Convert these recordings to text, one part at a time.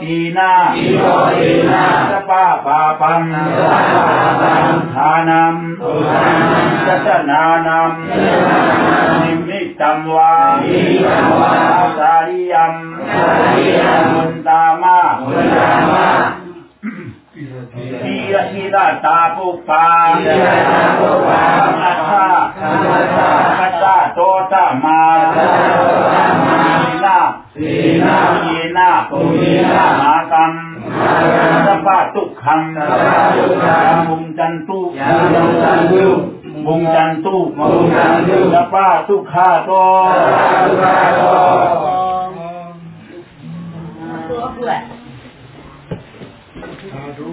ตีนาอิโรตีนาสปาปาปังทานัมจัตนานัมนิมิตัมวาสาริยัมมุนตามาทีระทีระตาปุปาอัตถาอัตตาโตตมาสีนาสีนา ปุญนา ปุญญา มาตัง มาตัง สัพพะทุกขัง สัพพะทุกขัง มุงจันตุ ยามุงจันตุ มุงจันตุ มุงจันตุ สัพพะทุกขาโต สัพพะทุกขาโต ตัวเพื่อน သာဓု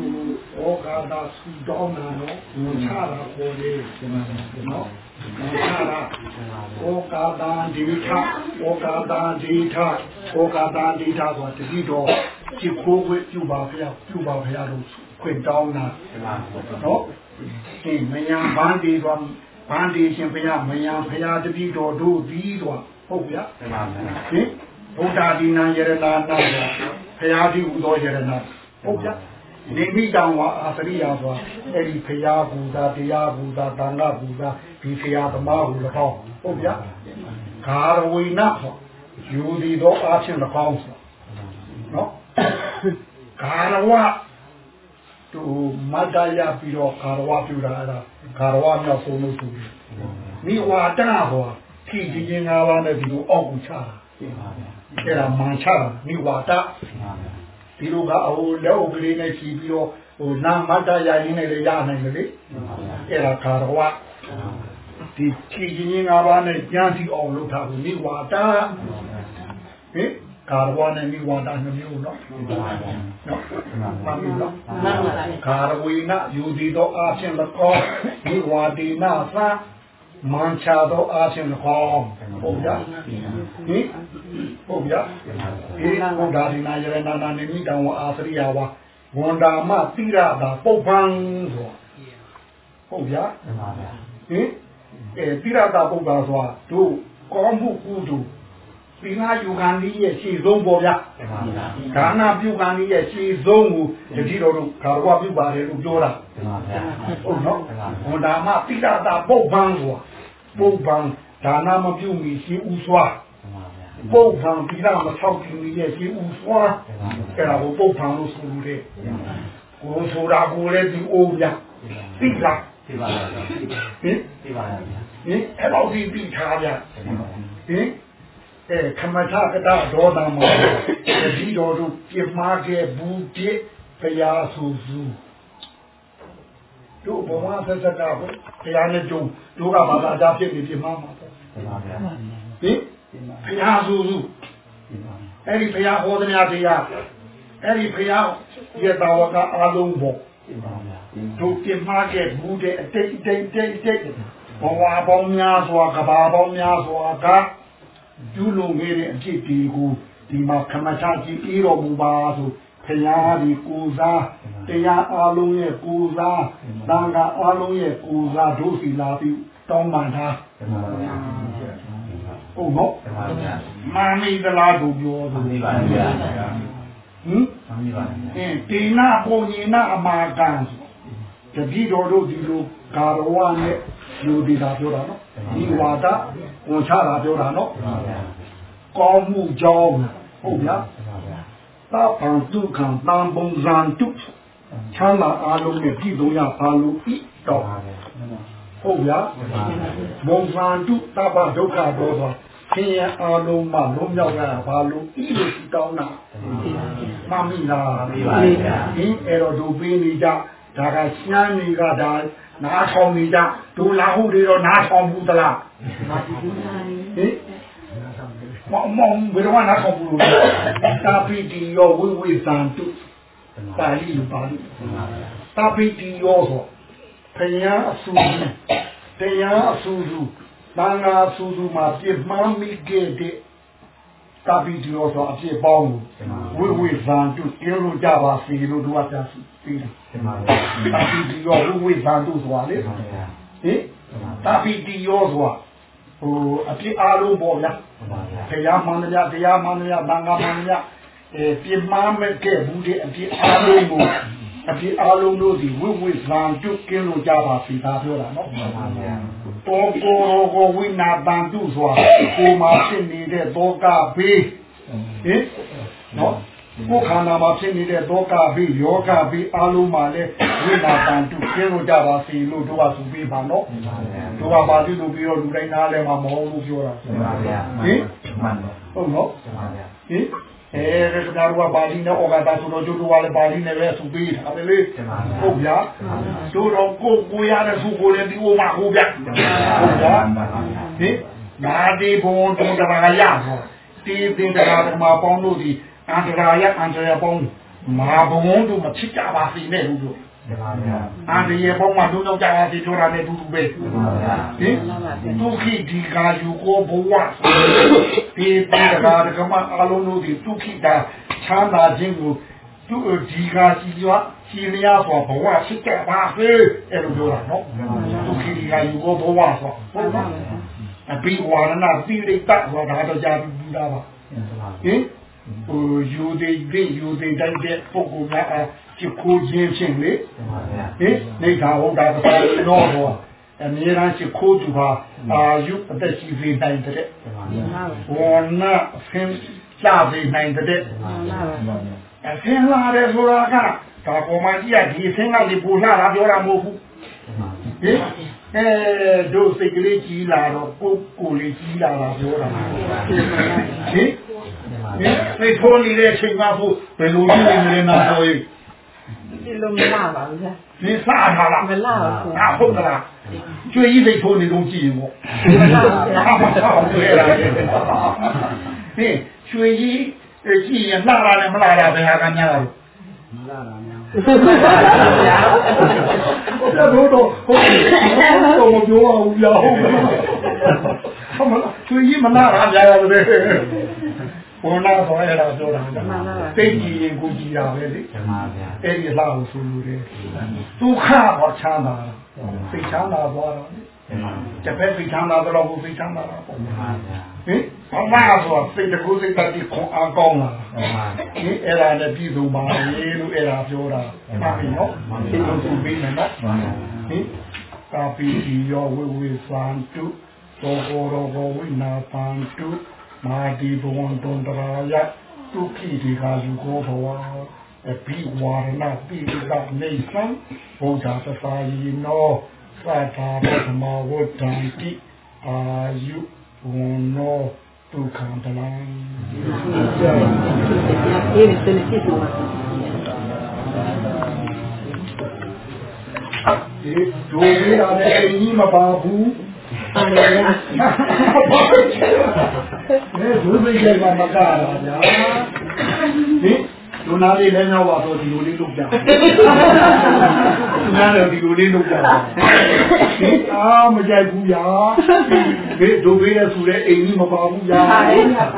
ဩဃာတာဆူတောင်းတာနော်ဝန်ချတာခေါ်တယ်နော်ဝန်ချတာဩဃာတာဒီထဩဃာတာဒီထ ဩဃာတာဒီထဆိုတတိတော်จิตခိုးခွင့်ပြုပါဖျားပြုပါဖျားလို့ခွင့်တောင်းတာနော်ဒီမယံဘန်းဒီတော်ဘန်းဒီရှင်ဖျားမယံဖျားတတိတော်တို့ပြီးတော့ဟုတ်ဗျာဟင်ဘုဒ္ဓဒီနာယရနာနာဖျားဒီဟူသောယရနာဟုတ်ဗျာနေမိတောင်ဝအာသရိယာဆိုတာအဲ့ဒီဖရာဘူသာတရားဘူသာတန်ခါဘူသာဒီဖရာသမားဟူ၎င်းဟုတ်ဗျာဂါရဝိနဆို ယူဒီတော့အားဖြင့်၎င်းဆိုနော်ဂါရဝသူမတ္တရပြီးတော့ဂါရဝပြူတာအဲ့ဒါဂါရဝမြောက်ဆုံးလို့ဆိုပြီးမိဝါဒဟောဖြည့်ခြင်းငါးပါးနဲ့ဒီလိုအောက်ကိုချတာအဲ့ဒါမှန်ချတာမိဝါဒဒီလိုကအဟိုလက်အုပ်ကလေးနဲ့ချီပြီးတော့ဟိုနာမတ္တရရင်းနဲ့လည်းရနိုင်တယ်လေအဲ့ဒါဂါရဝ ဒီဖြည့်ခြင်းငါးပါးနဲ့ကြမ်းစီအောင်လုပ်တာကိုမိဝါဒဟင်ဂါရဝနဲ့မိဝါဒနှစ်မျိုးနော်နော်မှန်ပြီနော်မှန်ပါလားခါရဝေနယူသည်သောအာဖြင့်၎င်းဒီဝါဒီနာသမန်ချာသောအာဖြင့်၎င်းဟုတ်ကြဟင်ဟုတ်ကြဒီဘုရားဒီနာယရနာနာနိမိတံဝအာသရိယဝဝန္တာမတိရတာပုပ္ပံဆိုဟုတ်ကြဟင် အဲတိရတာပုပ္ပံဆိုတာတို့ကောမှုကုသိုလ်သီလယူခံနည်းရဲ့ရှေ့ဆုံးပေါ်ဗျာဒါနပြုခံနည်းရဲ့ရှေ့ဆုံးကိုတတိတော်တို့ခါရဝပြုပါတယ်လို့ပြောတာဟုတ်နော်ဘုရားမတိရတာပုပ္ပံဆိုတာပုပ္ပံဒါနမပြုမီရှေ့ဥစွာပုပ္ပံသီလမဆောက်တည်မီရဲ့ရှေ့ဥစွာအဲ့ဒါကိုပုပ္ပံလို့ဆိုလို့တဲ့ကိုဆိုတာကိုလည်းဒီအိုးဗျာတိလား ဟင်ဟင်အဲ့တော့ဒီတိထားဗျာဟင်အဲခမထကတဒေါသမောတတိတော်တို့ပြမာခဲ့ဘူးပြဘုရားဆူဆူတို့ဘဝဆက်ဆက်ကဘုရားနဲ့ကြုံတို့ကဘာသာအကြဖြစ်နေပြမာမှာပေါ့ဟင်ဘုရားဆူဆူအဲ့ဒီဘုရားဟောသမျှတရားအဲ့ဒီဘုရားရဲ့တာဝကအားလုံးပေါ့ တို့ပြမာခဲ့ဘူးတဲ့အတိတ်တိတ်တိတ်တိတ်ဘဝပေါင်းများစွာကဘာပေါင်းများစွာကကျူးလွန်ခဲ့တဲ့အဖြစ်ဒီကိုဒီမှာခမချကြည့်ပြီးတော်မူပါဆိုဖရာဒီကိုစားတရားအလုံးရဲ့ကိုစားတန်ခါအလုံးရဲ့ကိုစားတို့စီလာပြီးတောင်းပန်တာဟုတ်နော်မာမီတလားတို့ပြောသူ ဟင်အင်းတေနာပုံညင်နာအမာကန်တတိတော်တို့ဒီလိုဂါရဝနဲ့ယူဒီတာပြောတာနော်ဒီဝါဒဝန်ချတာပြောတာနော်ကောင်းမှုကြောင်းဟုတ်ဗျာသာပန်ဒုက္ခံတန်ပုံဇန်တုချမ်းသာအားလုံးနဲ့ပြည်ဆုံးရပါလို့ဤတော့ဟုတ်ဗျာဘုံဇန်တုသဗ္ဗဒုက္ခတော့ဆိုဆင်းရဲအားလုံးမှလုံးမြောက်ရတာဘာလို့ဤလိုရှိတောင်းတာ မမိလားဒီအဲ့တော့ဒုပေးနေကြဒါကရှမ်းနေကဒါနားထောင်နေကြဒူလာဟုတွေတော့နားထောင်ဘူးသလားဟင်မောင်မောင်ဘယ်တော့နားထောင်ဘူးလို့တာပီတီရောဝိဝိသံတုပါဠိလိုပါဠိသတာပိတိယောဆိုဖယံအဆူစုတရားအဆူစုတန်ဃာအဆူစုမှာပြစ်မှန်းမိခဲ့တဲ့ တာပိတိယောဆိုအဖြစ်ပေါင်းကိုဝိဝိဇံတုကျင်းလို့ကြပါစီလို့သူကပြစီတယ်တာပိတိယောဝိဝိဇံတုဆိုတာလေဟင်တာပိတိယောဆိုတာဟိုအဖြစ်အားလုံးပေါ့ဗျာတရားမှန်တရားတရားမှန်တရားတန်ဃာမှန်တရားအဲပြစ်မှားမဲ့ခဲ့ဘူးတဲ့အဖြစ်အားလုံးကိုအဖြစ်အားလုံးတို့ဒီဝိဝိဇံတုကျင်းလို့ကြပါစီဒါပြောတာနော် တောကိုရောကိုဝိနာတန်တုဆိုတာကိုမှာဖြစ်နေတဲ့တောကဘေးဟင်နော်ကိုယ်ခန္ဓာမှာဖြစ်နေတဲ့ဒုက္ခဘေးယောဂဘေးအလုံးမှာလဲဝိနာတန်တုကျင်းလို့ကြပါစီလို့တို့ကသူပေးပါနော်တို့ကပါဠိလိုပြီးတော့လူတိုင်းနားလဲမှာမဟုတ်ဘူးပြောတာဟင်ဟုတ်နော်ဟင် အဲဒါကတော့ပါဠိနဲ့ဩဃာတဆိုတော့တို့ကလည်းပါဠိနဲ့ပဲသူပေးတာပဲလေဟုတ်ဗျာတို့တော့ကိုကိုရတဲ့သူကိုလည်းဒီဥမာဟုတ်ဗျာဟုတ်ဗျာဟင်နာဒီဘုံတုံတရာရဟောတီးတင်တရားဓမ္မပေါင်းလို့ဒီအန္တရာယအန္တရာပေါင်းမာဘုံတို့မဖြစ်ကြပါစေနဲ့လို့ အန္တရာပေါင်းမှာတို့တော့ကြပါစေတို့ရတဲ့တူတူပဲဟင်ဒုက္ခိဒီကာယူကိုဘဝဒီတင်တရားဓမ္မအလုံးတို့ဒီဒုက္ခိတာချမ်းသာခြင်းကိုသူဒီကာစီရွာစီလျာဆိုဘဝဖြစ်ကြပါစေအဲ့လိုပြောတာနော်ဒုက္ခိဒီကာယူကိုဘဝဆိုဟုတ်နော်အပိဝါရဏတိရိတ္တဆိုတာတော့ကြာပြီးသားပါဟင်ဟိုယူသေးသေးယူသေးတိုင်းတဲ့ပုဂ္ဂိုလ်များအချစ်ခိုးခြင်းဖြင့်လေဟင်နေသာဟုတ်တာတော့တော့အမြဲတမ်းချစ်ခိုးသူဟာအာယုအသက်ရှိစေနိုင်တဲ့ဘောနာဆင်းကြစေနိုင်တဲ့အဆင်းလာတယ်ဆိုတာကဒါပေါ်မှာကြည့်ရဒီအဆင်းကဒီပူလာတာပြောတာမဟုတ်ဘူးဟင်အဲတို့စိတ်ကလေးကြီးလာတော့ကိုယ်ကိုယ်လေးကြီးလာတာပြောတာဟင်စိတ်ထိုးနေတဲ့အချိန်မှာဖို့ဘယ်လိုလုပ်နေလဲနာတော့ရေး ဒီလိုမလာပါဘူးဗျာဒီစားထားလားမလာဘူးအာဟုတ်ကလားကျွေးကြီးစိတ်ထိုးနေတော့ကြည့်ရင်ပေါ့မလာဘူးဗျာအာမဆောက်တွေ့ရတယ်ဟင်ကျွေးကြီးကြည့်ရင်လှလာတယ်မလာတာဘယ်ဟာကများလို့ဗျာဟုတ်တယ်တော့တော့ဟုတ်တယ်တော့မပြောအောင်ရအောင်ဟုတ်မလားကျွေးကြီးမလာတာများရတယ် ဘောနာဆိုရတာပြောတာသိကြည့်ရင်ကိုကြည့်တာပဲလေအဲ့ဒီလှကိုဆိုလို့တယ်ဒုက္ခဟောချမ်းသာစိတ်ချမ်းသာသွားတော့တပည့်စိတ်ချမ်းသာတော့ဘုစိတ်ချမ်းသာတာပေါ့ဟင်ဘာမှဆိုစိတ်တကူစိတ်တတိခွန်အားကောင်းလာဟင်အဲ့ဒါနဲ့ပြည်စုံပါလေလို့အဲ့ဒါပြောတာမှန်ပြီနော်ဒီလိုသူပြီးမယ်နော်ဟင်ကာပီတီယောဝိဝိသံတုသောကောရောဂဝိနာပံတု မာဒီဘဝံတုံတရာယဒုက္ခိဒီကာယူကိုဘဝအပိဝါရဏပိဒနေသံဘုရားသစာယီနောသတ္တာပသမဝတ္တံတိအာယုဝနောဒုက္ခံတလံဒီစနေစီတူမှာဒီဒိုရတာနဲ့အင်းကြီးမပါဘူးအာရယာအဲ ဒုစိတ်လိုက်ပါမကတာဗျာဟင်ဒုနာလေးလည်းတော့ပါတော့ဒီလိုလေးလုပ်ကြနားလည်းဒီလိုလေးလုပ်ကြဟင်အာမကြိုက်ဘူးဗျာဒီဒုဘေးရဆိုတဲ့အိမ်ကြီးမပါဘူးဗျာအာရယာဟ